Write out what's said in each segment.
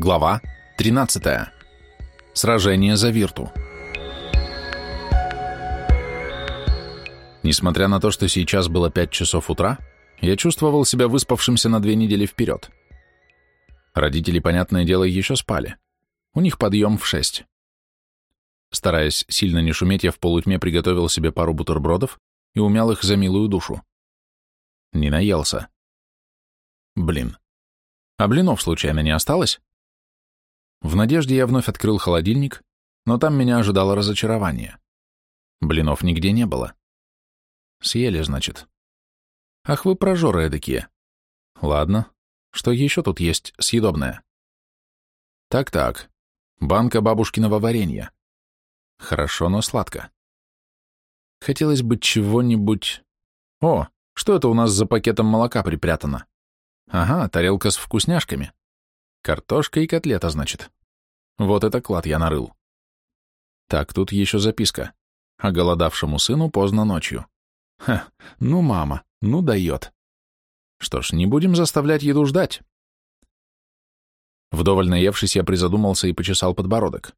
Глава 13. Сражение за Вирту. Несмотря на то, что сейчас было 5 часов утра, я чувствовал себя выспавшимся на две недели вперед. Родители, понятное дело, еще спали. У них подъем в 6. Стараясь сильно не шуметь, я в полутьме приготовил себе пару бутербродов и умял их за милую душу. Не наелся. Блин. А блинов случайно не осталось? В надежде я вновь открыл холодильник, но там меня ожидало разочарование. Блинов нигде не было. Съели, значит. Ах вы прожоры эдакие. Ладно, что еще тут есть съедобное? Так-так, банка бабушкиного варенья. Хорошо, но сладко. Хотелось бы чего-нибудь... О, что это у нас за пакетом молока припрятано? Ага, тарелка с вкусняшками. Картошка и котлета, значит. Вот это клад я нарыл. Так, тут еще записка. А голодавшему сыну поздно ночью. Ха, ну мама, ну дает. Что ж, не будем заставлять еду ждать. Вдоволь наевшись, я призадумался и почесал подбородок.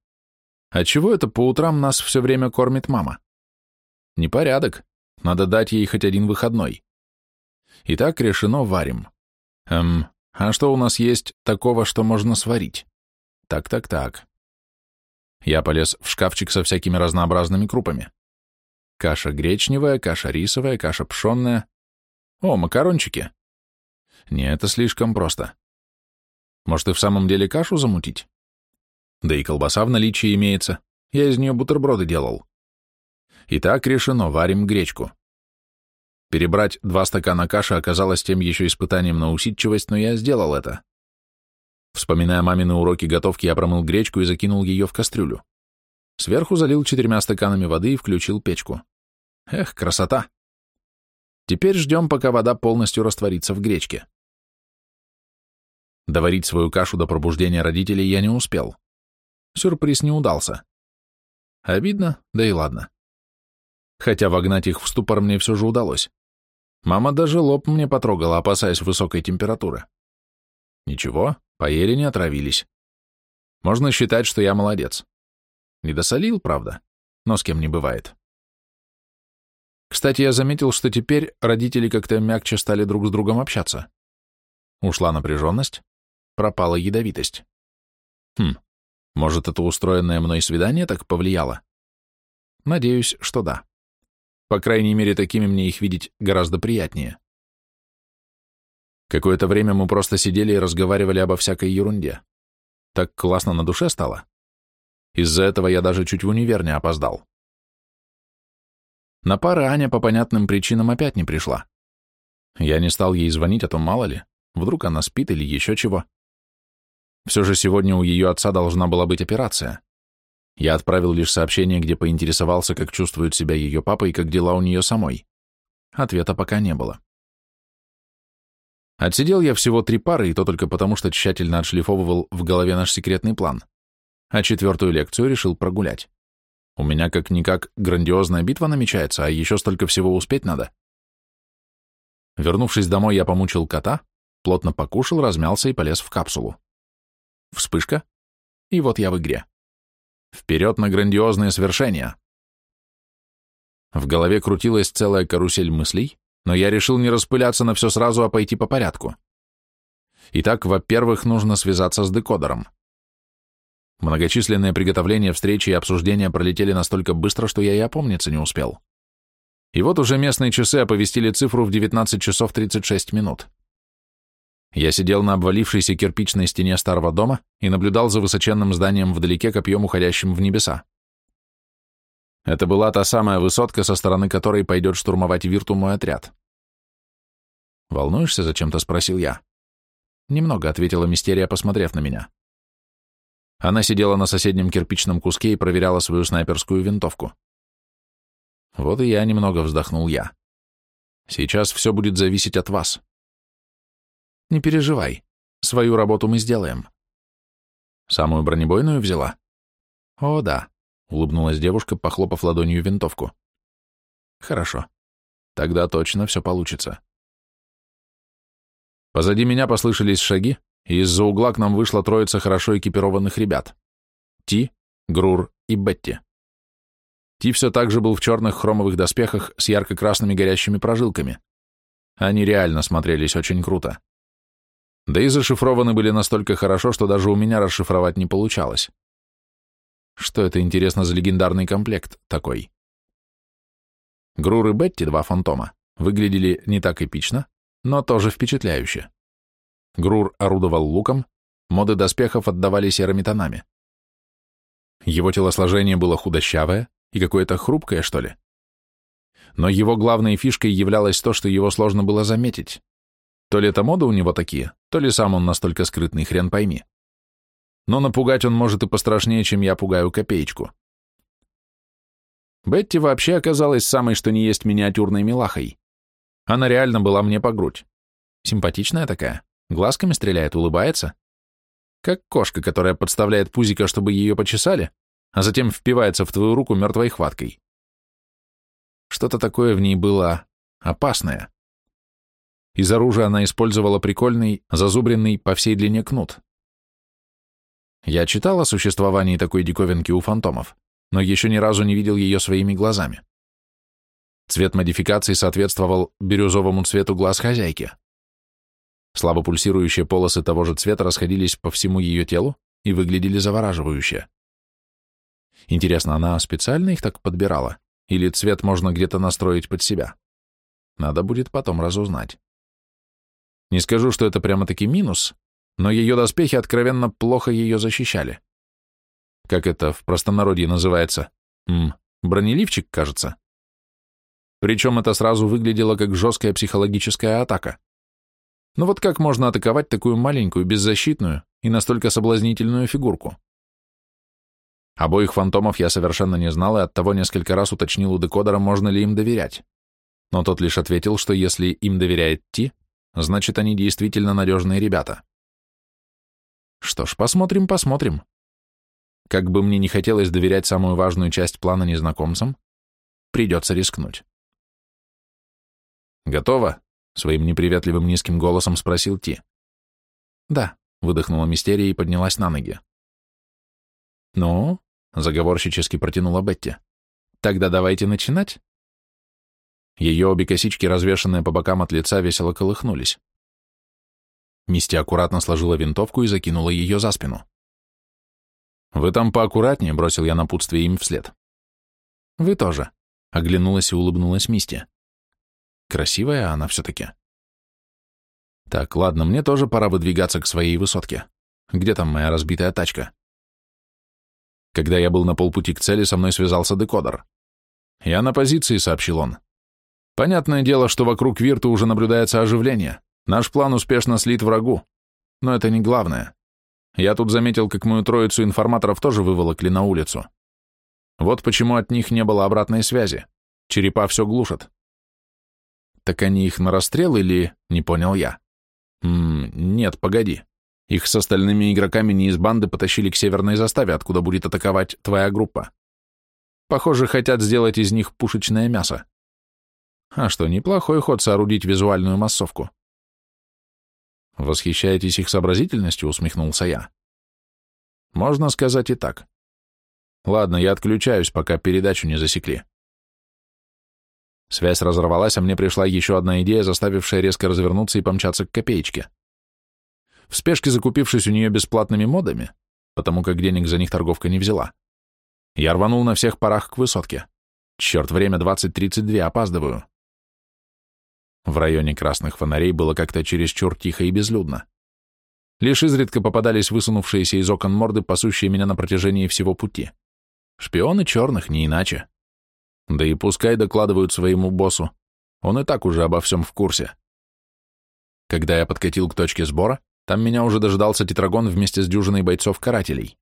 А чего это по утрам нас все время кормит мама? Непорядок. Надо дать ей хоть один выходной. Итак, решено, варим. Эм, а что у нас есть такого, что можно сварить? Так-так-так. Я полез в шкафчик со всякими разнообразными крупами. Каша гречневая, каша рисовая, каша пшенная. О, макарончики. Не, это слишком просто. Может, и в самом деле кашу замутить? Да и колбаса в наличии имеется. Я из нее бутерброды делал. Итак, решено, варим гречку. Перебрать два стакана каши оказалось тем еще испытанием на усидчивость, но я сделал это. Вспоминая мамины уроки готовки, я промыл гречку и закинул ее в кастрюлю. Сверху залил четырьмя стаканами воды и включил печку. Эх, красота! Теперь ждем, пока вода полностью растворится в гречке. Доварить свою кашу до пробуждения родителей я не успел. Сюрприз не удался. Обидно, да и ладно. Хотя вогнать их в ступор мне все же удалось. Мама даже лоб мне потрогала, опасаясь высокой температуры. Ничего, поели, не отравились. Можно считать, что я молодец. Не досолил, правда, но с кем не бывает. Кстати, я заметил, что теперь родители как-то мягче стали друг с другом общаться. Ушла напряженность, пропала ядовитость. Хм, может, это устроенное мной свидание так повлияло? Надеюсь, что да. По крайней мере, такими мне их видеть гораздо приятнее. Какое-то время мы просто сидели и разговаривали обо всякой ерунде. Так классно на душе стало. Из-за этого я даже чуть в универ не опоздал. На пары Аня по понятным причинам опять не пришла. Я не стал ей звонить, а то мало ли, вдруг она спит или еще чего. Все же сегодня у ее отца должна была быть операция. Я отправил лишь сообщение, где поинтересовался, как чувствует себя ее папа и как дела у нее самой. Ответа пока не было. Отсидел я всего три пары, и то только потому, что тщательно отшлифовывал в голове наш секретный план. А четвертую лекцию решил прогулять. У меня как-никак грандиозная битва намечается, а еще столько всего успеть надо. Вернувшись домой, я помучил кота, плотно покушал, размялся и полез в капсулу. Вспышка, и вот я в игре. Вперед на грандиозные свершения! В голове крутилась целая карусель мыслей, но я решил не распыляться на все сразу, а пойти по порядку. Итак, во-первых, нужно связаться с декодером. Многочисленные приготовления, встречи и обсуждения пролетели настолько быстро, что я и опомниться не успел. И вот уже местные часы оповестили цифру в 19 часов 36 минут. Я сидел на обвалившейся кирпичной стене старого дома и наблюдал за высоченным зданием вдалеке копьем, уходящим в небеса. Это была та самая высотка, со стороны которой пойдет штурмовать Вирту мой отряд. «Волнуешься?» — зачем-то спросил я. «Немного», — ответила Мистерия, посмотрев на меня. Она сидела на соседнем кирпичном куске и проверяла свою снайперскую винтовку. Вот и я немного вздохнул я. Сейчас все будет зависеть от вас. Не переживай, свою работу мы сделаем. Самую бронебойную взяла? О, да, улыбнулась девушка, похлопав ладонью винтовку. Хорошо. Тогда точно все получится. Позади меня послышались шаги, и из-за угла к нам вышла троица хорошо экипированных ребят. Ти, Грур и Бетти. Ти все так же был в черных хромовых доспехах с ярко-красными горящими прожилками. Они реально смотрелись очень круто. Да и зашифрованы были настолько хорошо, что даже у меня расшифровать не получалось. Что это, интересно, за легендарный комплект такой? Грур и Бетти, два фантома, выглядели не так эпично, но тоже впечатляюще. Грур орудовал луком, моды доспехов отдавали серыми тонами. Его телосложение было худощавое и какое-то хрупкое, что ли. Но его главной фишкой являлось то, что его сложно было заметить. То ли это мода у него такие, то ли сам он настолько скрытный, хрен пойми. Но напугать он может и пострашнее, чем я пугаю копеечку. Бетти вообще оказалась самой что ни есть миниатюрной милахой. Она реально была мне по грудь. Симпатичная такая, глазками стреляет, улыбается. Как кошка, которая подставляет пузико, чтобы ее почесали, а затем впивается в твою руку мертвой хваткой. Что-то такое в ней было опасное. Из оружия она использовала прикольный, зазубренный по всей длине кнут. Я читал о существовании такой диковинки у фантомов, но еще ни разу не видел ее своими глазами. Цвет модификации соответствовал бирюзовому цвету глаз хозяйки. Слабо пульсирующие полосы того же цвета расходились по всему ее телу и выглядели завораживающе. Интересно, она специально их так подбирала? Или цвет можно где-то настроить под себя? Надо будет потом разузнать. Не скажу, что это прямо-таки минус, но ее доспехи откровенно плохо ее защищали. Как это в простонародье называется? М, бронеливчик, кажется. Причем это сразу выглядело как жесткая психологическая атака. Но вот как можно атаковать такую маленькую, беззащитную и настолько соблазнительную фигурку? Обоих фантомов я совершенно не знал и оттого несколько раз уточнил у декодера, можно ли им доверять. Но тот лишь ответил, что если им доверяет Ти, значит, они действительно надежные ребята. Что ж, посмотрим, посмотрим. Как бы мне не хотелось доверять самую важную часть плана незнакомцам, придется рискнуть. «Готово?» — своим неприветливым низким голосом спросил Ти. «Да», — выдохнула Мистерия и поднялась на ноги. «Ну, — заговорщически протянула Бетти. «Тогда давайте начинать». Ее обе косички, развешанные по бокам от лица, весело колыхнулись. Мисти аккуратно сложила винтовку и закинула ее за спину. «Вы там поаккуратнее», — бросил я напутствие им вслед. «Вы тоже», — оглянулась и улыбнулась Мисти. «Красивая она все-таки». «Так, ладно, мне тоже пора выдвигаться к своей высотке. Где там моя разбитая тачка?» Когда я был на полпути к цели, со мной связался декодер. «Я на позиции», — сообщил он. «Понятное дело, что вокруг Вирта уже наблюдается оживление. Наш план успешно слит врагу. Но это не главное. Я тут заметил, как мою троицу информаторов тоже выволокли на улицу. Вот почему от них не было обратной связи. Черепа все глушат». «Так они их на расстрел или...» — не понял я. «М «Нет, погоди. Их с остальными игроками не из банды потащили к северной заставе, откуда будет атаковать твоя группа. Похоже, хотят сделать из них пушечное мясо. А что, неплохой ход соорудить визуальную массовку. Восхищаетесь их сообразительностью, усмехнулся я. Можно сказать и так. Ладно, я отключаюсь, пока передачу не засекли. Связь разорвалась, а мне пришла еще одна идея, заставившая резко развернуться и помчаться к копеечке в спешке закупившись у нее бесплатными модами, потому как денег за них торговка не взяла. Я рванул на всех парах к высотке. Черт, время 20.32, опаздываю. В районе красных фонарей было как-то чересчур тихо и безлюдно. Лишь изредка попадались высунувшиеся из окон морды, пасущие меня на протяжении всего пути. Шпионы черных, не иначе. Да и пускай докладывают своему боссу. Он и так уже обо всем в курсе. Когда я подкатил к точке сбора, там меня уже дожидался тетрагон вместе с дюжиной бойцов-карателей.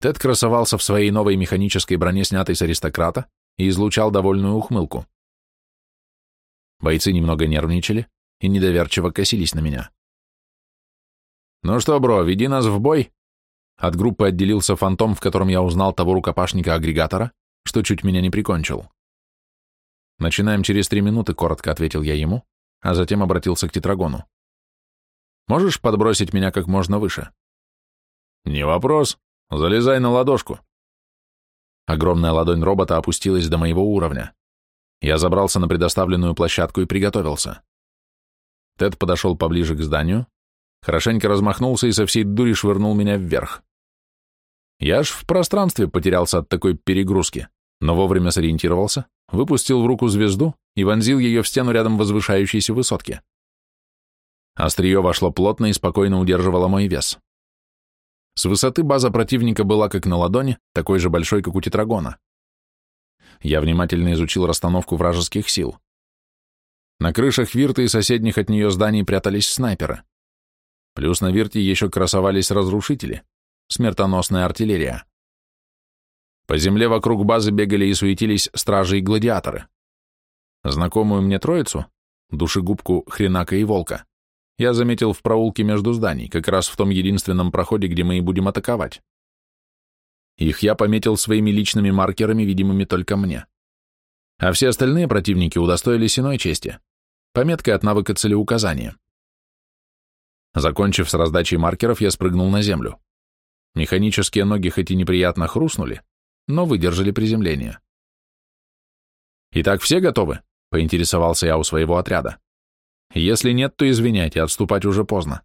Тед красовался в своей новой механической броне, снятой с аристократа, и излучал довольную ухмылку. Бойцы немного нервничали и недоверчиво косились на меня. «Ну что, бро, веди нас в бой!» От группы отделился фантом, в котором я узнал того рукопашника-агрегатора, что чуть меня не прикончил. «Начинаем через три минуты», — коротко ответил я ему, а затем обратился к тетрагону. Можешь подбросить меня как можно выше? Не вопрос. Залезай на ладошку. Огромная ладонь робота опустилась до моего уровня. Я забрался на предоставленную площадку и приготовился. Тед подошел поближе к зданию, хорошенько размахнулся и со всей дури швырнул меня вверх. Я аж в пространстве потерялся от такой перегрузки, но вовремя сориентировался, выпустил в руку звезду и вонзил ее в стену рядом возвышающейся высотки. Острие вошло плотно и спокойно удерживало мой вес. С высоты база противника была как на ладони, такой же большой, как у тетрагона. Я внимательно изучил расстановку вражеских сил. На крышах Вирты и соседних от нее зданий прятались снайперы. Плюс на Вирте еще красовались разрушители, смертоносная артиллерия. По земле вокруг базы бегали и суетились стражи и гладиаторы. Знакомую мне троицу, душегубку, хренака и волка, я заметил в проулке между зданий, как раз в том единственном проходе, где мы и будем атаковать. Их я пометил своими личными маркерами, видимыми только мне. А все остальные противники удостоились иной чести, пометкой от навыка целеуказания. Закончив с раздачей маркеров, я спрыгнул на землю. Механические ноги хоть и неприятно хрустнули, но выдержали приземление. «Итак, все готовы?» — поинтересовался я у своего отряда. Если нет, то извиняйте, отступать уже поздно.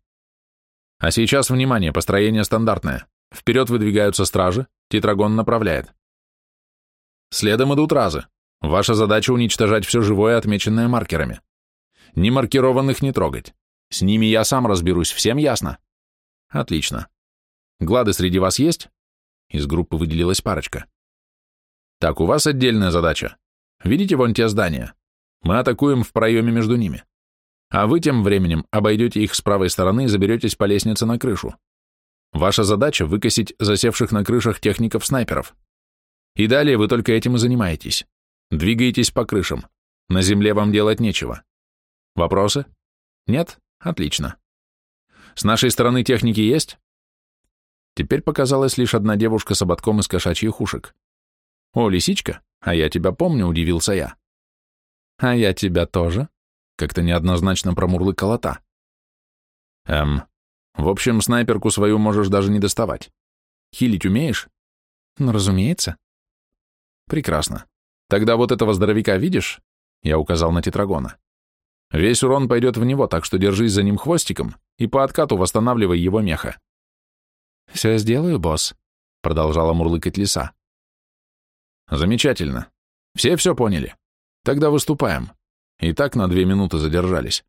А сейчас, внимание, построение стандартное. Вперед выдвигаются стражи, тетрагон направляет. Следом идут разы. Ваша задача уничтожать все живое, отмеченное маркерами. Не маркированных не трогать. С ними я сам разберусь, всем ясно? Отлично. Глады среди вас есть? Из группы выделилась парочка. Так, у вас отдельная задача. Видите вон те здания? Мы атакуем в проеме между ними. А вы тем временем обойдете их с правой стороны и заберетесь по лестнице на крышу. Ваша задача — выкосить засевших на крышах техников-снайперов. И далее вы только этим и занимаетесь. Двигаетесь по крышам. На земле вам делать нечего. Вопросы? Нет? Отлично. С нашей стороны техники есть? Теперь показалась лишь одна девушка с ободком из кошачьих ушек. «О, лисичка, а я тебя помню», — удивился я. «А я тебя тоже», как-то неоднозначно промурлыкала та. Эм, в общем, снайперку свою можешь даже не доставать. Хилить умеешь? Ну, разумеется. Прекрасно. Тогда вот этого здоровяка видишь? Я указал на тетрагона. Весь урон пойдет в него, так что держись за ним хвостиком и по откату восстанавливай его меха. Все сделаю, босс, продолжала мурлыкать лиса. Замечательно. Все все поняли. Тогда выступаем. И так на две минуты задержались.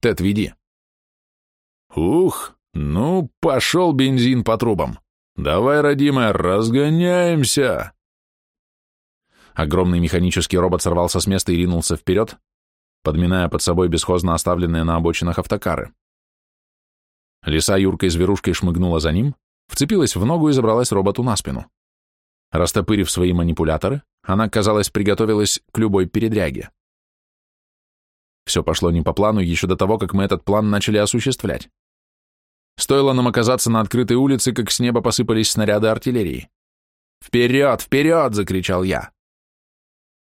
Тед, веди. Ух, ну, пошел бензин по трубам. Давай, родимая, разгоняемся. Огромный механический робот сорвался с места и ринулся вперед, подминая под собой бесхозно оставленные на обочинах автокары. Лиса Юркой зверушкой шмыгнула за ним, вцепилась в ногу и забралась роботу на спину. Растопырив свои манипуляторы, она, казалось, приготовилась к любой передряге. Все пошло не по плану еще до того, как мы этот план начали осуществлять. Стоило нам оказаться на открытой улице, как с неба посыпались снаряды артиллерии. «Вперед, вперед!» — закричал я.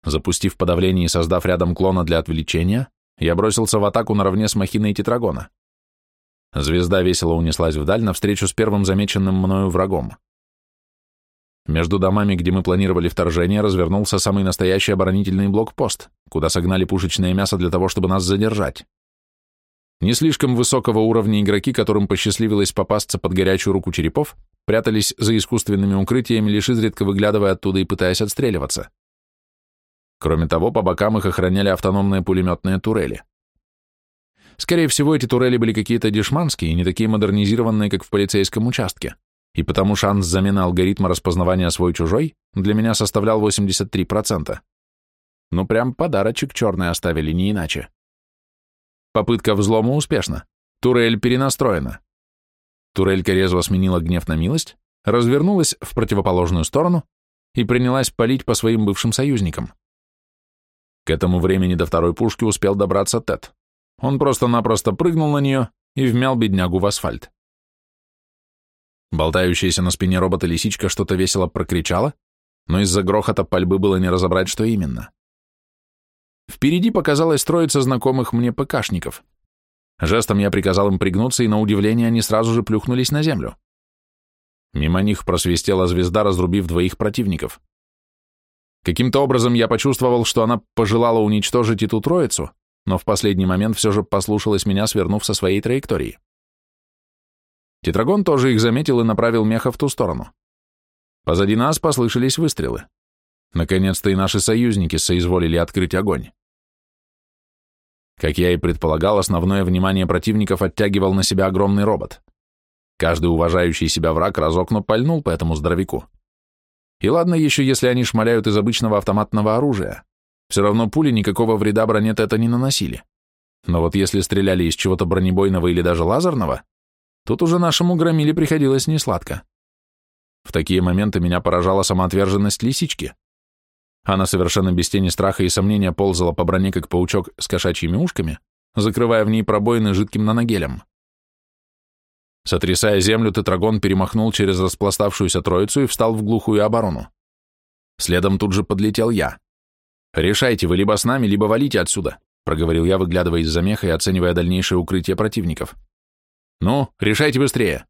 Запустив подавление и создав рядом клона для отвлечения, я бросился в атаку наравне с махиной тетрагона. Звезда весело унеслась вдаль навстречу с первым замеченным мною врагом. Между домами, где мы планировали вторжение, развернулся самый настоящий оборонительный блокпост, куда согнали пушечное мясо для того, чтобы нас задержать. Не слишком высокого уровня игроки, которым посчастливилось попасться под горячую руку черепов, прятались за искусственными укрытиями, лишь изредка выглядывая оттуда и пытаясь отстреливаться. Кроме того, по бокам их охраняли автономные пулеметные турели. Скорее всего, эти турели были какие-то дешманские и не такие модернизированные, как в полицейском участке и потому шанс замены алгоритма распознавания свой-чужой для меня составлял 83%. Ну прям подарочек черный оставили, не иначе. Попытка взлома успешна. Турель перенастроена. Турелька резво сменила гнев на милость, развернулась в противоположную сторону и принялась палить по своим бывшим союзникам. К этому времени до второй пушки успел добраться Тед. Он просто-напросто прыгнул на нее и вмял беднягу в асфальт. Болтающаяся на спине робота лисичка что-то весело прокричала, но из-за грохота пальбы было не разобрать, что именно. Впереди показалась троица знакомых мне ПКшников. Жестом я приказал им пригнуться, и на удивление они сразу же плюхнулись на землю. Мимо них просвистела звезда, разрубив двоих противников. Каким-то образом я почувствовал, что она пожелала уничтожить эту троицу, но в последний момент все же послушалась меня, свернув со своей траектории. Тетрагон тоже их заметил и направил меха в ту сторону. Позади нас послышались выстрелы. Наконец-то и наши союзники соизволили открыть огонь. Как я и предполагал, основное внимание противников оттягивал на себя огромный робот. Каждый уважающий себя враг разокно пальнул по этому здоровяку. И ладно еще, если они шмаляют из обычного автоматного оружия. Все равно пули никакого вреда бронет это не наносили. Но вот если стреляли из чего-то бронебойного или даже лазерного, тут уже нашему громиле приходилось несладко. В такие моменты меня поражала самоотверженность лисички. Она совершенно без тени страха и сомнения ползала по броне, как паучок с кошачьими ушками, закрывая в ней пробоины жидким наногелем. Сотрясая землю, тетрагон перемахнул через распластавшуюся троицу и встал в глухую оборону. Следом тут же подлетел я. «Решайте, вы либо с нами, либо валите отсюда», проговорил я, выглядывая из-за меха и оценивая дальнейшее укрытие противников. «Ну, решайте быстрее!»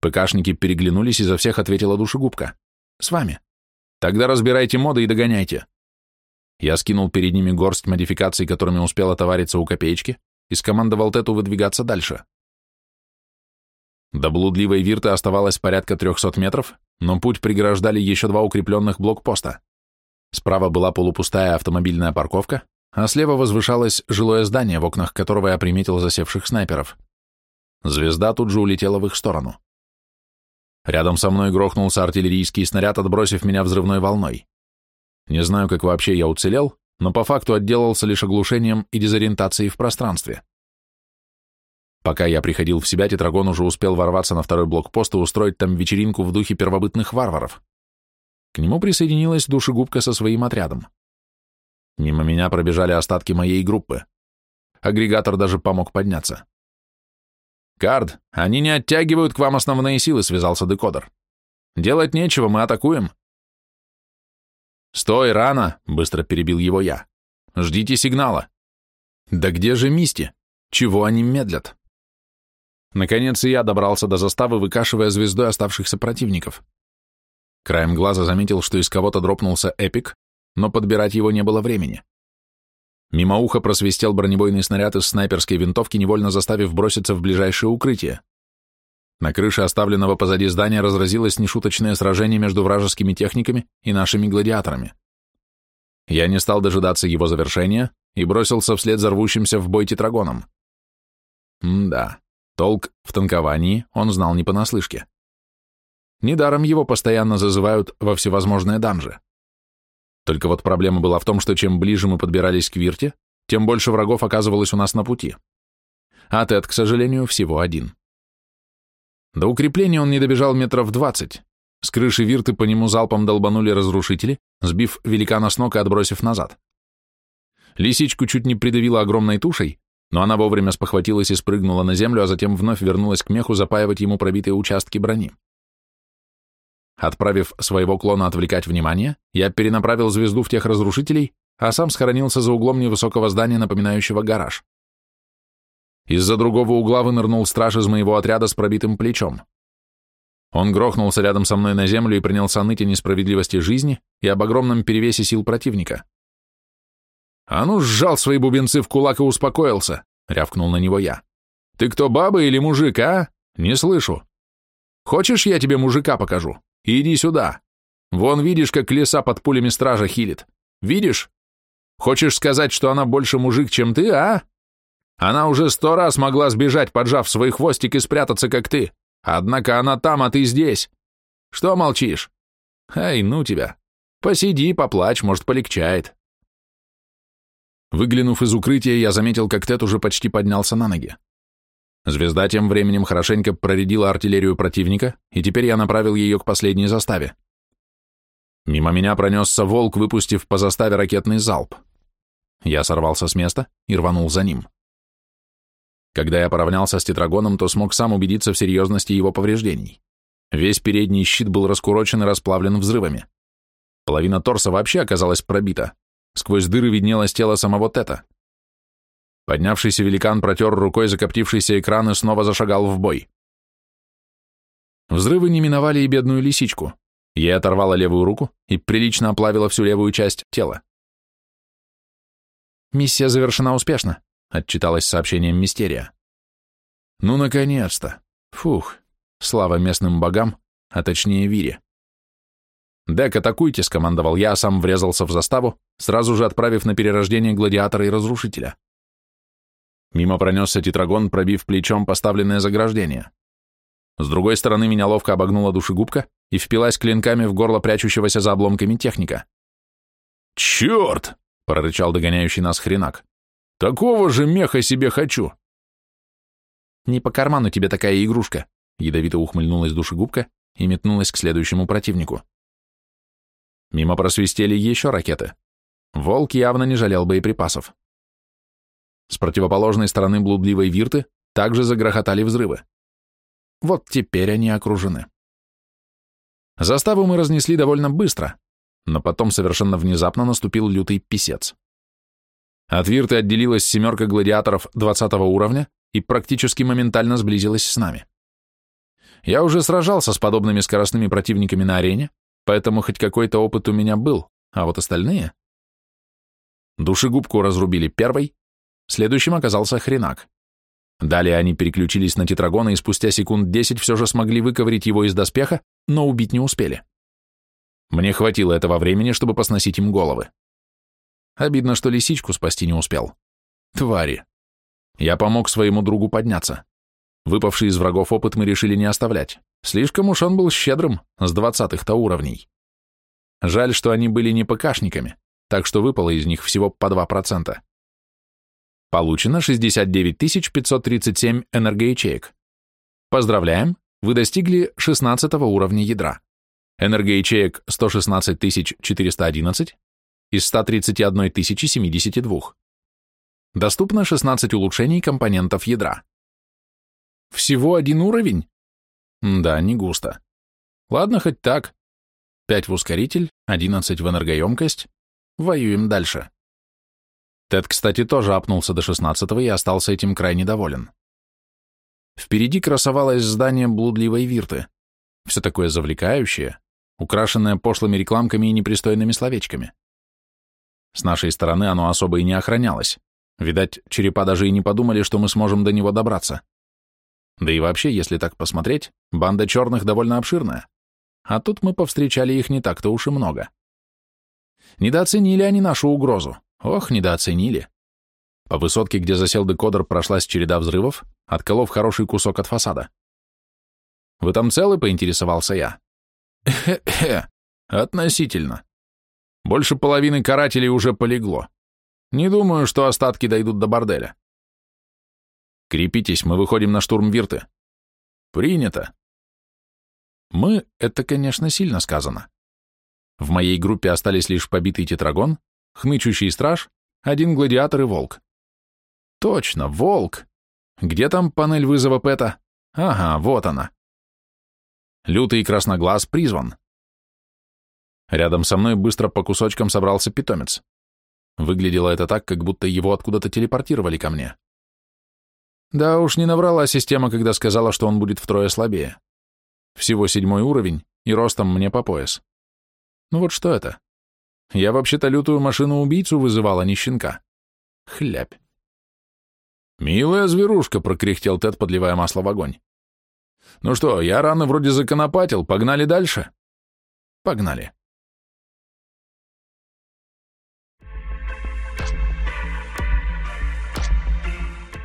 ПКшники переглянулись, и за всех ответила душегубка. «С вами». «Тогда разбирайте моды и догоняйте». Я скинул перед ними горсть модификаций, которыми успел отовариться у копеечки, и скомандовал Тету выдвигаться дальше. До блудливой вирты оставалось порядка 300 метров, но путь преграждали еще два укрепленных блокпоста. Справа была полупустая автомобильная парковка, а слева возвышалось жилое здание, в окнах которого я приметил засевших снайперов. Звезда тут же улетела в их сторону. Рядом со мной грохнулся артиллерийский снаряд, отбросив меня взрывной волной. Не знаю, как вообще я уцелел, но по факту отделался лишь оглушением и дезориентацией в пространстве. Пока я приходил в себя, Тетрагон уже успел ворваться на второй блокпост и устроить там вечеринку в духе первобытных варваров. К нему присоединилась душегубка со своим отрядом. Мимо меня пробежали остатки моей группы. Агрегатор даже помог подняться. «Кард, они не оттягивают к вам основные силы», — связался декодер. «Делать нечего, мы атакуем». «Стой, рано!» — быстро перебил его я. «Ждите сигнала». «Да где же Мисти? Чего они медлят?» Наконец и я добрался до заставы, выкашивая звездой оставшихся противников. Краем глаза заметил, что из кого-то дропнулся эпик, но подбирать его не было времени. Мимо уха просвистел бронебойный снаряд из снайперской винтовки, невольно заставив броситься в ближайшее укрытие. На крыше оставленного позади здания разразилось нешуточное сражение между вражескими техниками и нашими гладиаторами. Я не стал дожидаться его завершения и бросился вслед за рвущимся в бой тетрагоном. М-да. Толк в танковании он знал не понаслышке. Недаром его постоянно зазывают во всевозможные данжи. Только вот проблема была в том, что чем ближе мы подбирались к Вирте, тем больше врагов оказывалось у нас на пути. А Тед, к сожалению, всего один. До укрепления он не добежал метров двадцать. С крыши Вирты по нему залпом долбанули разрушители, сбив великана с ног и отбросив назад. Лисичку чуть не придавила огромной тушей, но она вовремя спохватилась и спрыгнула на землю, а затем вновь вернулась к меху запаивать ему пробитые участки брони. Отправив своего клона отвлекать внимание, я перенаправил звезду в тех разрушителей, а сам схоронился за углом невысокого здания, напоминающего гараж. Из-за другого угла вынырнул страж из моего отряда с пробитым плечом. Он грохнулся рядом со мной на землю и принялся ныть о несправедливости жизни и об огромном перевесе сил противника. «А ну, сжал свои бубенцы в кулак и успокоился», — рявкнул на него я. «Ты кто, баба или мужик, а? Не слышу. Хочешь, я тебе мужика покажу? Иди сюда. Вон видишь, как леса под пулями стража хилит. Видишь? Хочешь сказать, что она больше мужик, чем ты, а? Она уже сто раз могла сбежать, поджав свой хвостик и спрятаться, как ты. Однако она там, а ты здесь. Что молчишь? Ай, ну тебя. Посиди, поплачь, может, полегчает. Выглянув из укрытия, я заметил, как Тед уже почти поднялся на ноги. Звезда тем временем хорошенько проредила артиллерию противника, и теперь я направил ее к последней заставе. Мимо меня пронесся волк, выпустив по заставе ракетный залп. Я сорвался с места и рванул за ним. Когда я поравнялся с тетрагоном, то смог сам убедиться в серьезности его повреждений. Весь передний щит был раскурочен и расплавлен взрывами. Половина торса вообще оказалась пробита, Сквозь дыры виднелось тело самого Тета. Поднявшийся великан протер рукой закоптившийся экран и снова зашагал в бой. Взрывы не миновали и бедную лисичку. Ей оторвала левую руку и прилично оплавила всю левую часть тела. «Миссия завершена успешно», — отчиталась сообщением Мистерия. «Ну, наконец-то! Фух, слава местным богам, а точнее Вире». «Дек, атакуйте», — скомандовал я, а сам врезался в заставу, сразу же отправив на перерождение гладиатора и разрушителя. Мимо пронесся тетрагон, пробив плечом поставленное заграждение. С другой стороны меня ловко обогнула душегубка и впилась клинками в горло прячущегося за обломками техника. «Черт!» — прорычал догоняющий нас хренак. «Такого же меха себе хочу!» «Не по карману тебе такая игрушка!» — ядовито ухмыльнулась душегубка и метнулась к следующему противнику. Мимо просвистели еще ракеты. Волк явно не жалел боеприпасов. С противоположной стороны блудливой вирты также загрохотали взрывы. Вот теперь они окружены. Заставу мы разнесли довольно быстро, но потом совершенно внезапно наступил лютый писец. От вирты отделилась семерка гладиаторов 20 уровня и практически моментально сблизилась с нами. Я уже сражался с подобными скоростными противниками на арене, поэтому хоть какой-то опыт у меня был, а вот остальные... Душегубку разрубили первой, следующим оказался хренак. Далее они переключились на тетрагона и спустя секунд десять все же смогли выковырить его из доспеха, но убить не успели. Мне хватило этого времени, чтобы посносить им головы. Обидно, что лисичку спасти не успел. Твари. Я помог своему другу подняться. Выпавший из врагов опыт мы решили не оставлять. Слишком уж он был щедрым, с двадцатых-то уровней. Жаль, что они были не ПКшниками, так что выпало из них всего по 2%. Получено 69 537 энергоячеек. Поздравляем, вы достигли 16 уровня ядра. Энергоячеек 116 411 из 131 072. Доступно 16 улучшений компонентов ядра. Всего один уровень? Да, не густо. Ладно, хоть так. 5 в ускоритель, 11 в энергоемкость. Воюем дальше. Тед, кстати, тоже апнулся до шестнадцатого и остался этим крайне доволен. Впереди красовалось здание блудливой вирты. Все такое завлекающее, украшенное пошлыми рекламками и непристойными словечками. С нашей стороны оно особо и не охранялось. Видать, черепа даже и не подумали, что мы сможем до него добраться. Да и вообще, если так посмотреть, банда черных довольно обширная. А тут мы повстречали их не так-то уж и много. Недооценили они нашу угрозу. Ох, недооценили. По высотке, где засел декодер, прошлась череда взрывов, отколов хороший кусок от фасада. «Вы там целы?» — поинтересовался я. «Хе-хе, относительно. Больше половины карателей уже полегло. Не думаю, что остатки дойдут до борделя». «Крепитесь, мы выходим на штурм Вирты». «Принято». «Мы» — это, конечно, сильно сказано. В моей группе остались лишь побитый тетрагон, хнычущий страж, один гладиатор и волк. Точно, волк. Где там панель вызова Пэта? Ага, вот она. Лютый красноглаз призван. Рядом со мной быстро по кусочкам собрался питомец. Выглядело это так, как будто его откуда-то телепортировали ко мне. Да уж не наврала система, когда сказала, что он будет втрое слабее. Всего седьмой уровень и ростом мне по пояс. Ну вот что это? Я вообще-то лютую машину-убийцу вызывал, а не щенка. Хлябь. «Милая зверушка», — прокряхтел Тед, подливая масло в огонь. «Ну что, я рано вроде законопатил, погнали дальше?» «Погнали».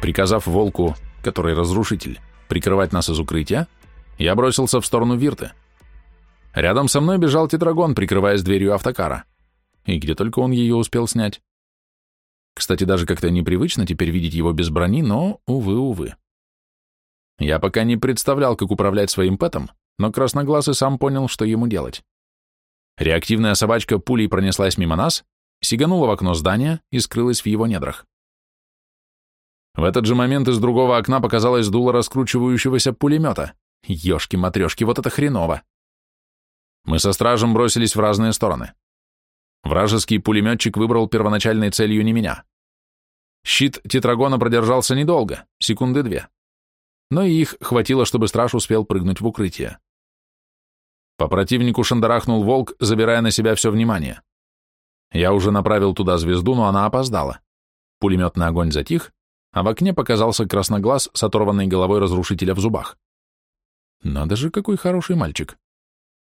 Приказав волку, который разрушитель, прикрывать нас из укрытия, я бросился в сторону Вирты. Рядом со мной бежал тетрагон, прикрываясь дверью автокара. И где только он ее успел снять. Кстати, даже как-то непривычно теперь видеть его без брони, но, увы, увы. Я пока не представлял, как управлять своим пэтом, но красноглазый сам понял, что ему делать. Реактивная собачка пулей пронеслась мимо нас, сиганула в окно здания и скрылась в его недрах. В этот же момент из другого окна показалось дуло раскручивающегося пулемета. Ёшки-матрёшки, вот это хреново. Мы со стражем бросились в разные стороны. Вражеский пулеметчик выбрал первоначальной целью не меня. Щит тетрагона продержался недолго, секунды две. Но и их хватило, чтобы страж успел прыгнуть в укрытие. По противнику шандарахнул волк, забирая на себя все внимание. Я уже направил туда звезду, но она опоздала. Пулеметный огонь затих, а в окне показался красноглаз с оторванной головой разрушителя в зубах. Надо же, какой хороший мальчик.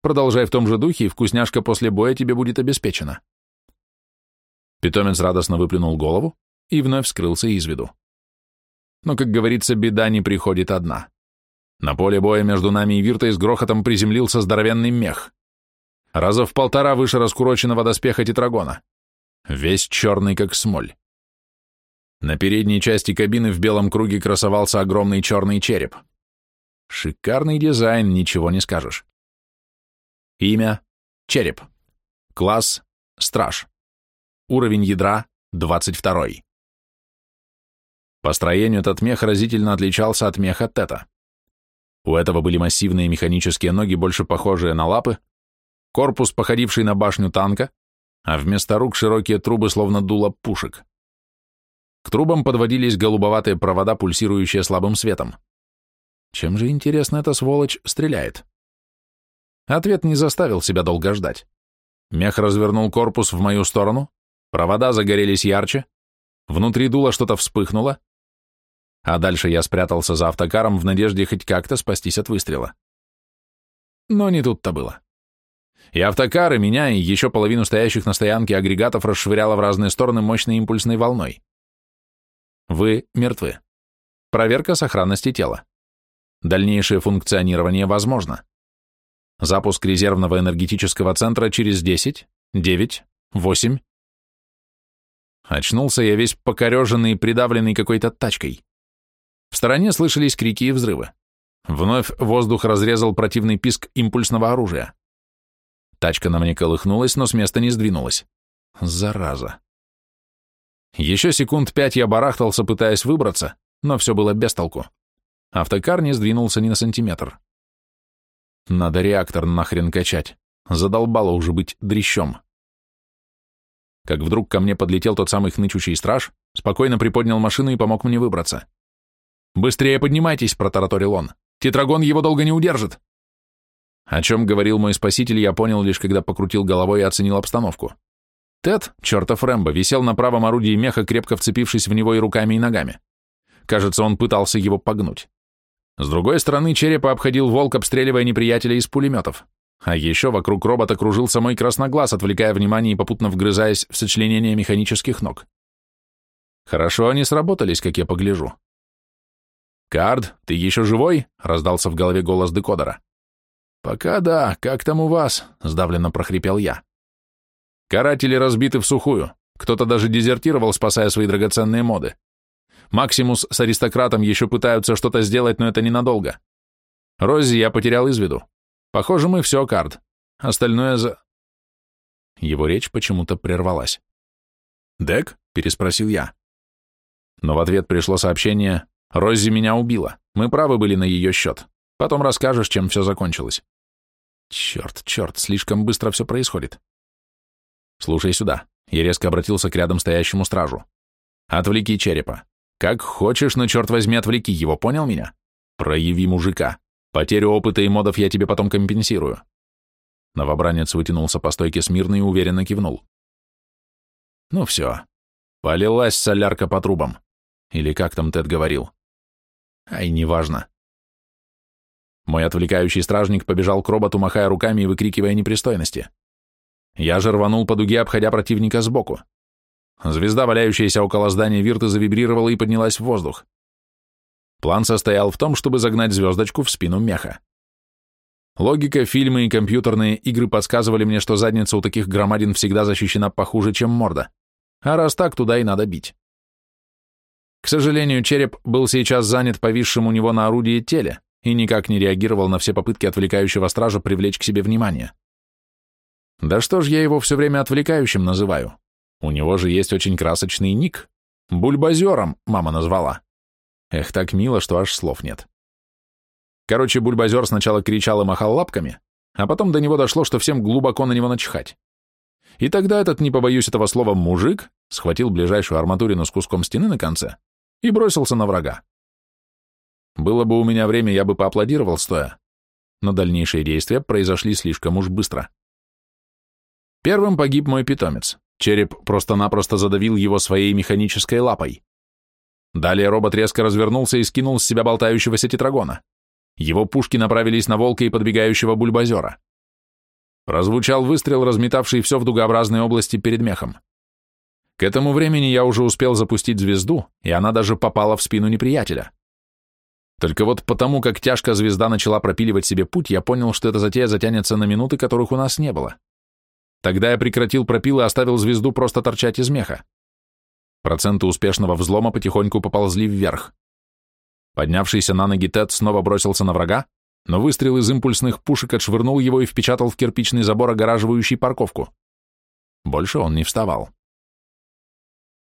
Продолжай в том же духе, и вкусняшка после боя тебе будет обеспечена. Питомец радостно выплюнул голову и вновь скрылся из виду. Но, как говорится, беда не приходит одна. На поле боя между нами и Виртой с грохотом приземлился здоровенный мех. Раза в полтора выше раскуроченного доспеха тетрагона. Весь черный, как смоль. На передней части кабины в белом круге красовался огромный черный череп. Шикарный дизайн, ничего не скажешь. Имя — Череп. Класс — Страж. Уровень ядра — 22. По строению этот мех разительно отличался от меха Тета. У этого были массивные механические ноги, больше похожие на лапы, корпус, походивший на башню танка, а вместо рук широкие трубы, словно дуло пушек. К трубам подводились голубоватые провода, пульсирующие слабым светом. Чем же, интересно, эта сволочь стреляет? Ответ не заставил себя долго ждать. Мех развернул корпус в мою сторону, провода загорелись ярче, внутри дула что-то вспыхнуло, а дальше я спрятался за автокаром в надежде хоть как-то спастись от выстрела. Но не тут-то было. И автокары меня, и еще половину стоящих на стоянке агрегатов расшвыряло в разные стороны мощной импульсной волной. Вы мертвы. Проверка сохранности тела. Дальнейшее функционирование возможно. Запуск резервного энергетического центра через 10, 9, 8. Очнулся я весь покореженный и придавленный какой-то тачкой. В стороне слышались крики и взрывы. Вновь воздух разрезал противный писк импульсного оружия. Тачка на мне колыхнулась, но с места не сдвинулась. Зараза. Еще секунд пять я барахтался, пытаясь выбраться, но все было без толку. Автокар не сдвинулся ни на сантиметр. Надо реактор нахрен качать. Задолбало уже быть дрищом. Как вдруг ко мне подлетел тот самый хнычущий страж, спокойно приподнял машину и помог мне выбраться. «Быстрее поднимайтесь», — протараторил он. «Тетрагон его долго не удержит». О чем говорил мой спаситель, я понял лишь, когда покрутил головой и оценил обстановку. Тед, чертов Рэмбо, висел на правом орудии меха, крепко вцепившись в него и руками, и ногами. Кажется, он пытался его погнуть. С другой стороны черепа обходил волк, обстреливая неприятеля из пулеметов. А еще вокруг робота кружился мой красноглаз, отвлекая внимание и попутно вгрызаясь в сочленение механических ног. Хорошо они сработались, как я погляжу. «Кард, ты еще живой?» — раздался в голове голос декодера. «Пока да, как там у вас?» — сдавленно прохрипел я. «Каратели разбиты в сухую. Кто-то даже дезертировал, спасая свои драгоценные моды. Максимус с аристократом еще пытаются что-то сделать, но это ненадолго. Рози я потерял из виду. Похоже, мы все, Кард. Остальное за...» Его речь почему-то прервалась. «Дек?» — переспросил я. Но в ответ пришло сообщение «Рози меня убила. Мы правы были на ее счет. Потом расскажешь, чем все закончилось». Черт, черт, слишком быстро все происходит. Слушай сюда. Я резко обратился к рядом стоящему стражу. Отвлеки черепа. Как хочешь, но черт возьми, отвлеки его, понял меня? Прояви мужика. Потерю опыта и модов я тебе потом компенсирую. Новобранец вытянулся по стойке смирно и уверенно кивнул. Ну все. Полилась солярка по трубам. Или как там Тед говорил. Ай, неважно. Мой отвлекающий стражник побежал к роботу, махая руками и выкрикивая непристойности. Я же рванул по дуге, обходя противника сбоку. Звезда, валяющаяся около здания Вирты, завибрировала и поднялась в воздух. План состоял в том, чтобы загнать звездочку в спину меха. Логика, фильмы и компьютерные игры подсказывали мне, что задница у таких громадин всегда защищена похуже, чем морда. А раз так, туда и надо бить. К сожалению, череп был сейчас занят повисшим у него на орудии теле и никак не реагировал на все попытки отвлекающего стража привлечь к себе внимание. Да что ж я его все время отвлекающим называю? У него же есть очень красочный ник. Бульбазером мама назвала. Эх, так мило, что аж слов нет. Короче, бульбазер сначала кричал и махал лапками, а потом до него дошло, что всем глубоко на него начихать. И тогда этот, не побоюсь этого слова, мужик схватил ближайшую арматурину с куском стены на конце и бросился на врага. Было бы у меня время, я бы поаплодировал стоя, но дальнейшие действия произошли слишком уж быстро. Первым погиб мой питомец. Череп просто-напросто задавил его своей механической лапой. Далее робот резко развернулся и скинул с себя болтающегося тетрагона. Его пушки направились на волка и подбегающего бульбазера. Прозвучал выстрел, разметавший все в дугообразной области перед мехом. К этому времени я уже успел запустить звезду, и она даже попала в спину неприятеля. Только вот потому, как тяжко звезда начала пропиливать себе путь, я понял, что эта затея затянется на минуты, которых у нас не было. Тогда я прекратил пропил и оставил звезду просто торчать из меха. Проценты успешного взлома потихоньку поползли вверх. Поднявшийся на ноги Тед снова бросился на врага, но выстрел из импульсных пушек отшвырнул его и впечатал в кирпичный забор, огораживающий парковку. Больше он не вставал.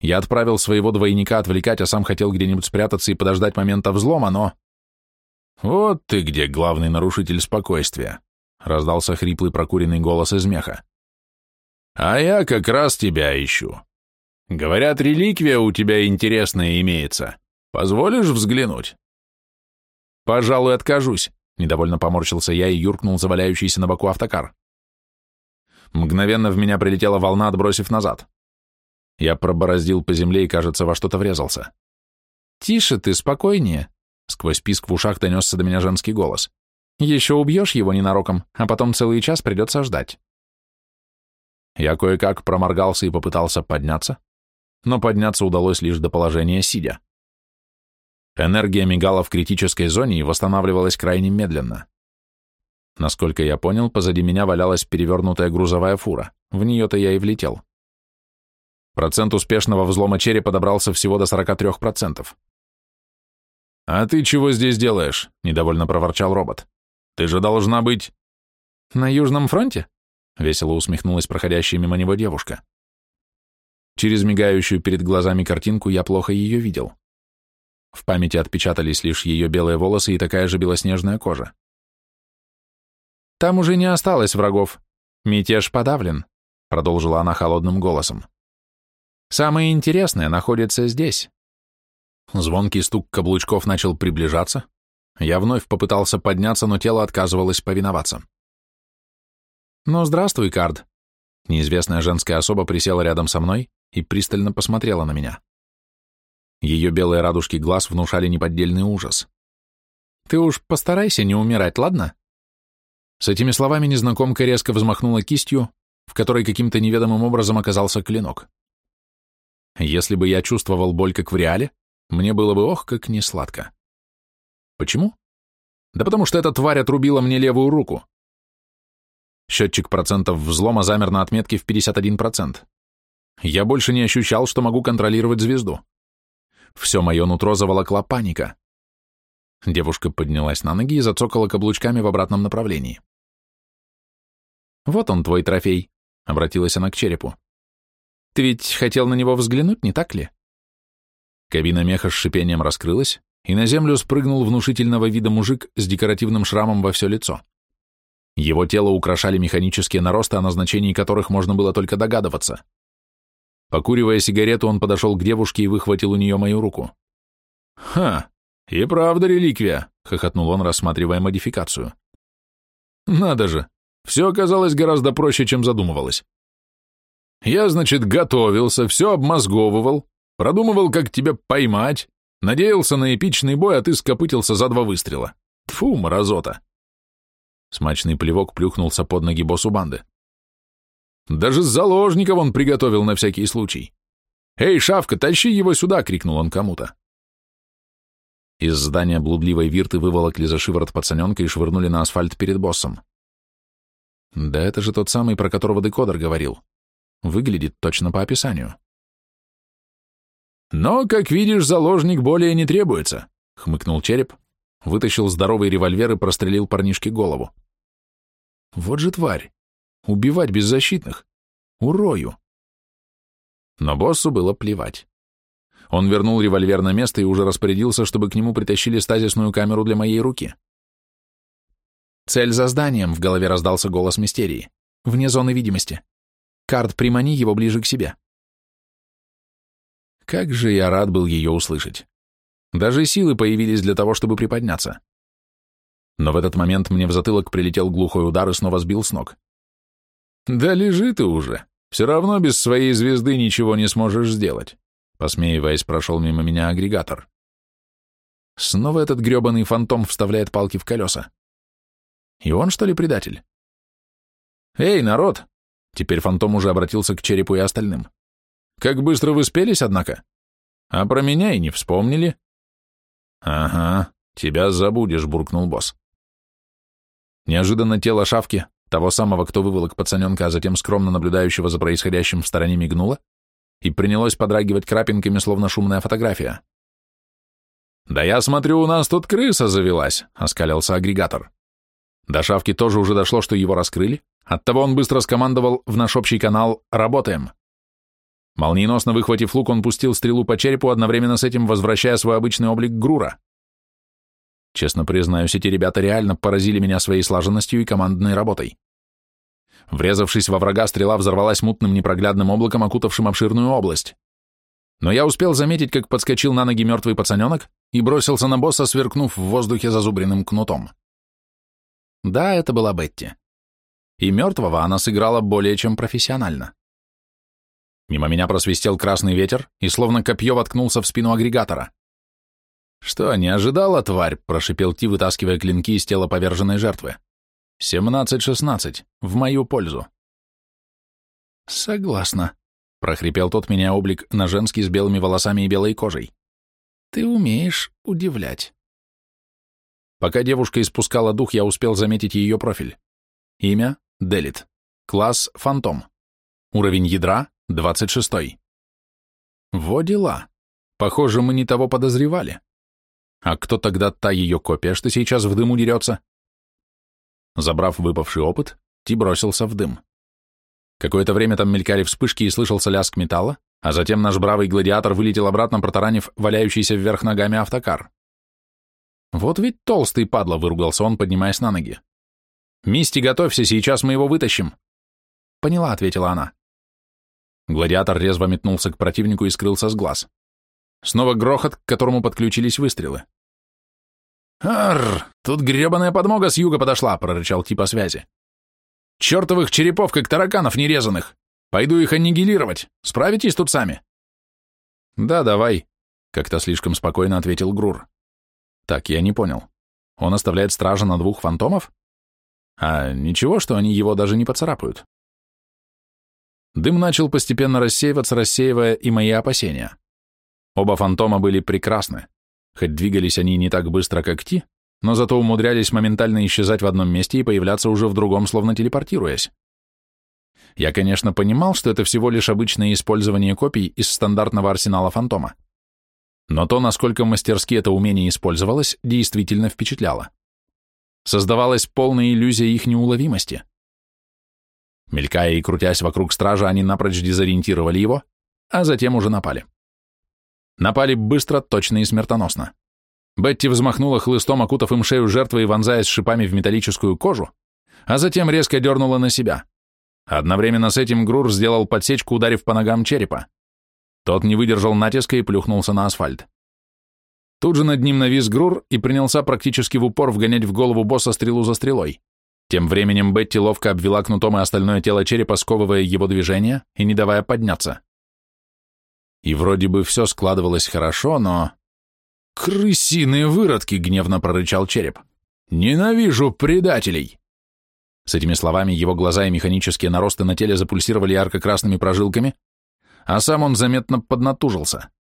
Я отправил своего двойника отвлекать, а сам хотел где-нибудь спрятаться и подождать момента взлома, но... «Вот ты где, главный нарушитель спокойствия!» — раздался хриплый прокуренный голос из меха. «А я как раз тебя ищу. Говорят, реликвия у тебя интересная имеется. Позволишь взглянуть?» «Пожалуй, откажусь», — недовольно поморщился я и юркнул заваляющийся на боку автокар. Мгновенно в меня прилетела волна, отбросив назад. Я пробороздил по земле и, кажется, во что-то врезался. «Тише ты, спокойнее», — сквозь писк в ушах донесся до меня женский голос. «Еще убьешь его ненароком, а потом целый час придется ждать». Я кое-как проморгался и попытался подняться, но подняться удалось лишь до положения сидя. Энергия мигала в критической зоне и восстанавливалась крайне медленно. Насколько я понял, позади меня валялась перевернутая грузовая фура. В нее-то я и влетел. Процент успешного взлома черепа добрался всего до 43%. «А ты чего здесь делаешь?» — недовольно проворчал робот. «Ты же должна быть...» «На Южном фронте?» — весело усмехнулась проходящая мимо него девушка. Через мигающую перед глазами картинку я плохо ее видел. В памяти отпечатались лишь ее белые волосы и такая же белоснежная кожа. «Там уже не осталось врагов. Мятеж подавлен», — продолжила она холодным голосом. «Самое интересное находится здесь». Звонкий стук каблучков начал приближаться. Я вновь попытался подняться, но тело отказывалось повиноваться. «Ну, здравствуй, Кард». Неизвестная женская особа присела рядом со мной и пристально посмотрела на меня. Ее белые радужки глаз внушали неподдельный ужас. «Ты уж постарайся не умирать, ладно?» С этими словами незнакомка резко взмахнула кистью, в которой каким-то неведомым образом оказался клинок. Если бы я чувствовал боль, как в реале, мне было бы ох, как несладко. Почему? Да потому что эта тварь отрубила мне левую руку. Счетчик процентов взлома замер на отметке в 51%. Я больше не ощущал, что могу контролировать звезду. Все мое нутро заволокла паника. Девушка поднялась на ноги и зацокала каблучками в обратном направлении. «Вот он, твой трофей», — обратилась она к черепу. «Ты ведь хотел на него взглянуть, не так ли?» Кабина меха с шипением раскрылась, и на землю спрыгнул внушительного вида мужик с декоративным шрамом во все лицо. Его тело украшали механические наросты, о назначении которых можно было только догадываться. Покуривая сигарету, он подошел к девушке и выхватил у нее мою руку. «Ха, и правда реликвия», — хохотнул он, рассматривая модификацию. «Надо же, все оказалось гораздо проще, чем задумывалось. Я, значит, готовился, все обмозговывал, продумывал, как тебя поймать, надеялся на эпичный бой, а ты скопытился за два выстрела. Тфу, мразота!» Смачный плевок плюхнулся под ноги боссу банды. Даже заложников он приготовил на всякий случай. «Эй, шавка, тащи его сюда!» — крикнул он кому-то. Из здания блудливой вирты выволокли за шиворот пацаненка и швырнули на асфальт перед боссом. Да это же тот самый, про которого декодер говорил. Выглядит точно по описанию. «Но, как видишь, заложник более не требуется», — хмыкнул череп, вытащил здоровый револьвер и прострелил парнишке голову. «Вот же тварь! Убивать беззащитных. Урою. Но боссу было плевать. Он вернул револьвер на место и уже распорядился, чтобы к нему притащили стазисную камеру для моей руки. «Цель за зданием», — в голове раздался голос мистерии. «Вне зоны видимости. Карт, примани его ближе к себе». Как же я рад был ее услышать. Даже силы появились для того, чтобы приподняться. Но в этот момент мне в затылок прилетел глухой удар и снова сбил с ног. «Да лежи ты уже. Все равно без своей звезды ничего не сможешь сделать», посмеиваясь, прошел мимо меня агрегатор. Снова этот гребаный фантом вставляет палки в колеса. И он, что ли, предатель? «Эй, народ!» Теперь фантом уже обратился к черепу и остальным. «Как быстро вы спелись, однако? А про меня и не вспомнили?» «Ага, тебя забудешь», — буркнул босс. Неожиданно тело шавки, того самого, кто выволок пацаненка, а затем скромно наблюдающего за происходящим в стороне мигнуло и принялось подрагивать крапинками, словно шумная фотография. «Да я смотрю, у нас тут крыса завелась», — оскалился агрегатор. До шавки тоже уже дошло, что его раскрыли, оттого он быстро скомандовал в наш общий канал «Работаем». Молниеносно выхватив лук, он пустил стрелу по черепу, одновременно с этим возвращая свой обычный облик Грура. Честно признаюсь, эти ребята реально поразили меня своей слаженностью и командной работой. Врезавшись во врага, стрела взорвалась мутным непроглядным облаком, окутавшим обширную область. Но я успел заметить, как подскочил на ноги мертвый пацаненок и бросился на босса, сверкнув в воздухе зазубренным кнутом. Да, это была Бетти. И мертвого она сыграла более чем профессионально. Мимо меня просвистел красный ветер и словно копье воткнулся в спину агрегатора. «Что, не ожидала, тварь?» — прошипел Ти, вытаскивая клинки из тела поверженной жертвы. «Семнадцать-шестнадцать. В мою пользу». «Согласна», — прохрипел тот меня облик на женский с белыми волосами и белой кожей. «Ты умеешь удивлять». Пока девушка испускала дух, я успел заметить ее профиль. Имя — Делит. Класс — Фантом. Уровень ядра — 26. Во дела. Похоже, мы не того подозревали. А кто тогда та ее копия, что сейчас в дыму дерется? Забрав выпавший опыт, Ти бросился в дым. Какое-то время там мелькали вспышки и слышался лязг металла, а затем наш бравый гладиатор вылетел обратно, протаранив валяющийся вверх ногами автокар. Вот ведь толстый падла, выругался он, поднимаясь на ноги. Мисти, готовься, сейчас мы его вытащим. Поняла, ответила она. Гладиатор резво метнулся к противнику и скрылся с глаз. Снова грохот, к которому подключились выстрелы. «Арр, тут гребаная подмога с юга подошла», — прорычал типа связи. «Чертовых черепов, как тараканов нерезанных! Пойду их аннигилировать. Справитесь тут сами?» «Да, давай», — как-то слишком спокойно ответил Грур. «Так, я не понял. Он оставляет стража на двух фантомов? А ничего, что они его даже не поцарапают?» Дым начал постепенно рассеиваться, рассеивая и мои опасения. Оба фантома были прекрасны. Хоть двигались они не так быстро, как Ти, но зато умудрялись моментально исчезать в одном месте и появляться уже в другом, словно телепортируясь. Я, конечно, понимал, что это всего лишь обычное использование копий из стандартного арсенала фантома. Но то, насколько мастерски это умение использовалось, действительно впечатляло. Создавалась полная иллюзия их неуловимости. Мелькая и крутясь вокруг стража, они напрочь дезориентировали его, а затем уже напали. Напали быстро, точно и смертоносно. Бетти взмахнула хлыстом, окутав им шею жертвы и вонзаясь шипами в металлическую кожу, а затем резко дернула на себя. Одновременно с этим Грур сделал подсечку, ударив по ногам черепа. Тот не выдержал натиска и плюхнулся на асфальт. Тут же над ним навис Грур и принялся практически в упор вгонять в голову босса стрелу за стрелой. Тем временем Бетти ловко обвела кнутом и остальное тело черепа, сковывая его движение и не давая подняться. И вроде бы все складывалось хорошо, но... «Крысиные выродки!» — гневно прорычал череп. «Ненавижу предателей!» С этими словами его глаза и механические наросты на теле запульсировали ярко-красными прожилками, а сам он заметно поднатужился.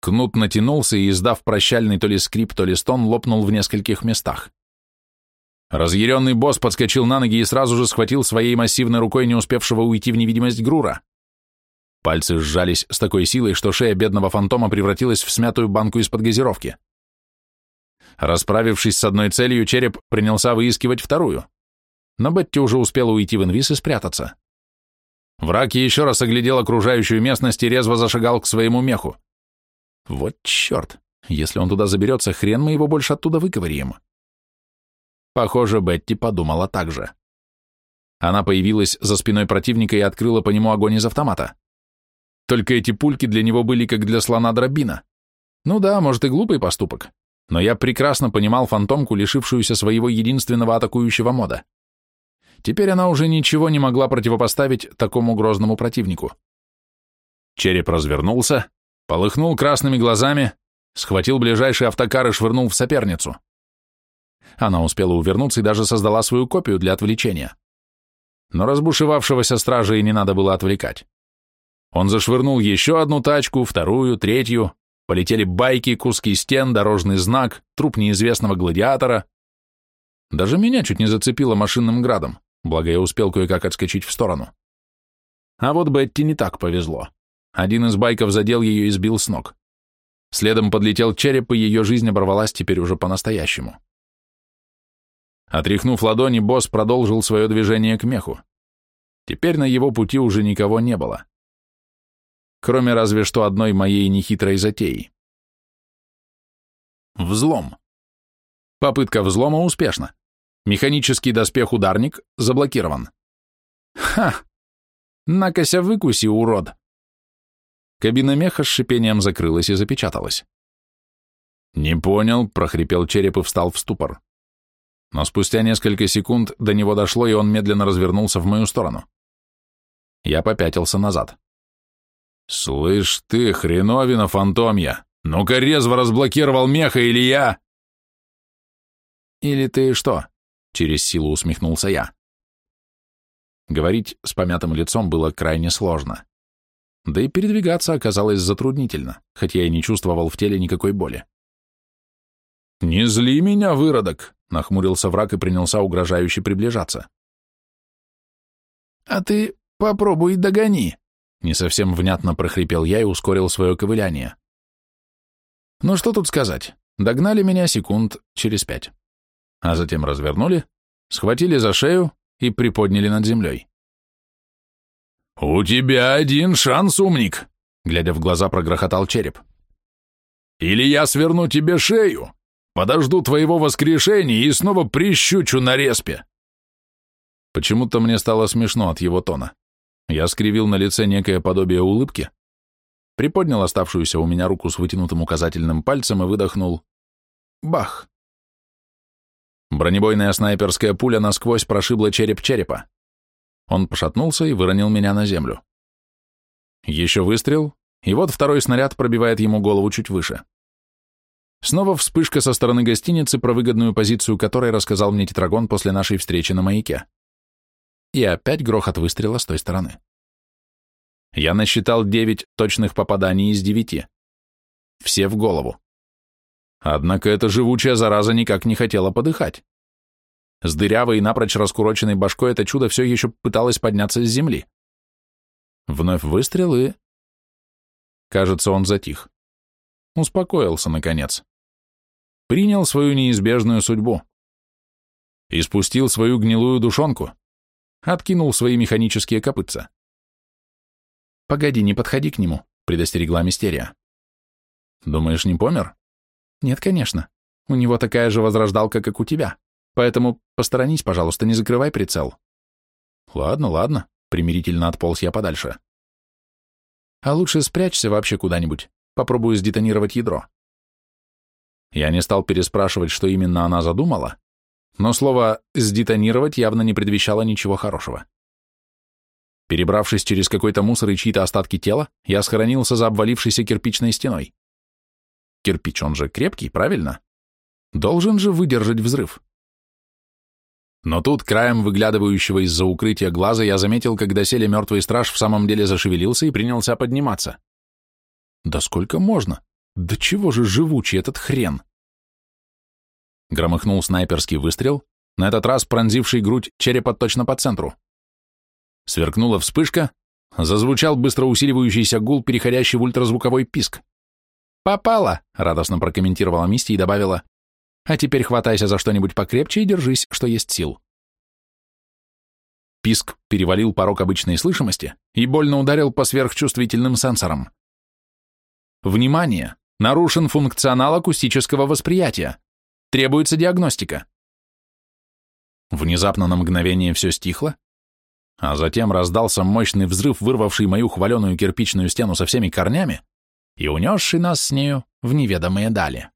Кнут натянулся и, издав прощальный то ли скрип, то ли стон, лопнул в нескольких местах. Разъяренный босс подскочил на ноги и сразу же схватил своей массивной рукой не успевшего уйти в невидимость Грура. Пальцы сжались с такой силой, что шея бедного фантома превратилась в смятую банку из-под газировки. Расправившись с одной целью, череп принялся выискивать вторую. Но Бетти уже успела уйти в инвиз и спрятаться. Враг еще раз оглядел окружающую местность и резво зашагал к своему меху. Вот черт, если он туда заберется, хрен мы его больше оттуда выковыряем. Похоже, Бетти подумала так же. Она появилась за спиной противника и открыла по нему огонь из автомата. Только эти пульки для него были как для слона дробина. Ну да, может и глупый поступок, но я прекрасно понимал фантомку, лишившуюся своего единственного атакующего мода. Теперь она уже ничего не могла противопоставить такому грозному противнику. Череп развернулся, полыхнул красными глазами, схватил ближайший автокар и швырнул в соперницу. Она успела увернуться и даже создала свою копию для отвлечения. Но разбушевавшегося стража и не надо было отвлекать. Он зашвырнул еще одну тачку, вторую, третью, полетели байки, куски стен, дорожный знак, труп неизвестного гладиатора. Даже меня чуть не зацепило машинным градом, благо я успел кое-как отскочить в сторону. А вот Бетти не так повезло. Один из байков задел ее и сбил с ног. Следом подлетел череп, и ее жизнь оборвалась теперь уже по-настоящему. Отряхнув ладони, босс продолжил свое движение к меху. Теперь на его пути уже никого не было. Кроме разве что одной моей нехитрой затеи. Взлом. Попытка взлома успешна. Механический доспех-ударник заблокирован. Ха! Накося выкуси, урод! Кабина меха с шипением закрылась и запечаталась. «Не понял», — прохрипел череп и встал в ступор. Но спустя несколько секунд до него дошло, и он медленно развернулся в мою сторону. Я попятился назад. «Слышь ты, хреновина фантомья! Ну-ка резво разблокировал меха, или я...» «Или ты что?» — через силу усмехнулся я. Говорить с помятым лицом было крайне сложно. Да и передвигаться оказалось затруднительно, хотя я и не чувствовал в теле никакой боли. «Не зли меня, выродок!» — нахмурился враг и принялся угрожающе приближаться. «А ты попробуй догони!» — не совсем внятно прохрипел я и ускорил свое ковыляние. Ну что тут сказать, догнали меня секунд через пять, а затем развернули, схватили за шею и приподняли над землей. «У тебя один шанс, умник!» Глядя в глаза, прогрохотал череп. «Или я сверну тебе шею, подожду твоего воскрешения и снова прищучу на респе!» Почему-то мне стало смешно от его тона. Я скривил на лице некое подобие улыбки, приподнял оставшуюся у меня руку с вытянутым указательным пальцем и выдохнул «Бах!». Бронебойная снайперская пуля насквозь прошибла череп черепа. Он пошатнулся и выронил меня на землю. Еще выстрел, и вот второй снаряд пробивает ему голову чуть выше. Снова вспышка со стороны гостиницы, про выгодную позицию которой рассказал мне Тетрагон после нашей встречи на маяке. И опять грохот выстрела с той стороны. Я насчитал девять точных попаданий из девяти. Все в голову. Однако эта живучая зараза никак не хотела подыхать. С дырявой и напрочь раскуроченной башкой это чудо все еще пыталось подняться с земли. Вновь выстрел и... Кажется, он затих. Успокоился, наконец. Принял свою неизбежную судьбу. Испустил свою гнилую душонку. Откинул свои механические копытца. «Погоди, не подходи к нему», — предостерегла Мистерия. «Думаешь, не помер?» «Нет, конечно. У него такая же возрождалка, как у тебя. Поэтому посторонись, пожалуйста, не закрывай прицел. Ладно, ладно, примирительно отполз я подальше. А лучше спрячься вообще куда-нибудь. Попробую сдетонировать ядро. Я не стал переспрашивать, что именно она задумала, но слово «сдетонировать» явно не предвещало ничего хорошего. Перебравшись через какой-то мусор и чьи-то остатки тела, я схоронился за обвалившейся кирпичной стеной. Кирпич, он же крепкий, правильно? Должен же выдержать взрыв. Но тут, краем выглядывающего из-за укрытия глаза, я заметил, как доселе мертвый страж в самом деле зашевелился и принялся подниматься. Да сколько можно? Да чего же живучий этот хрен? Громыхнул снайперский выстрел, на этот раз пронзивший грудь черепа точно по центру. Сверкнула вспышка, зазвучал быстро усиливающийся гул, переходящий в ультразвуковой писк. «Попало!» — радостно прокомментировала Мисти и добавила. А теперь хватайся за что-нибудь покрепче и держись, что есть сил. Писк перевалил порог обычной слышимости и больно ударил по сверхчувствительным сенсорам. Внимание! Нарушен функционал акустического восприятия. Требуется диагностика. Внезапно на мгновение все стихло, а затем раздался мощный взрыв, вырвавший мою хваленую кирпичную стену со всеми корнями и унесший нас с нею в неведомые дали.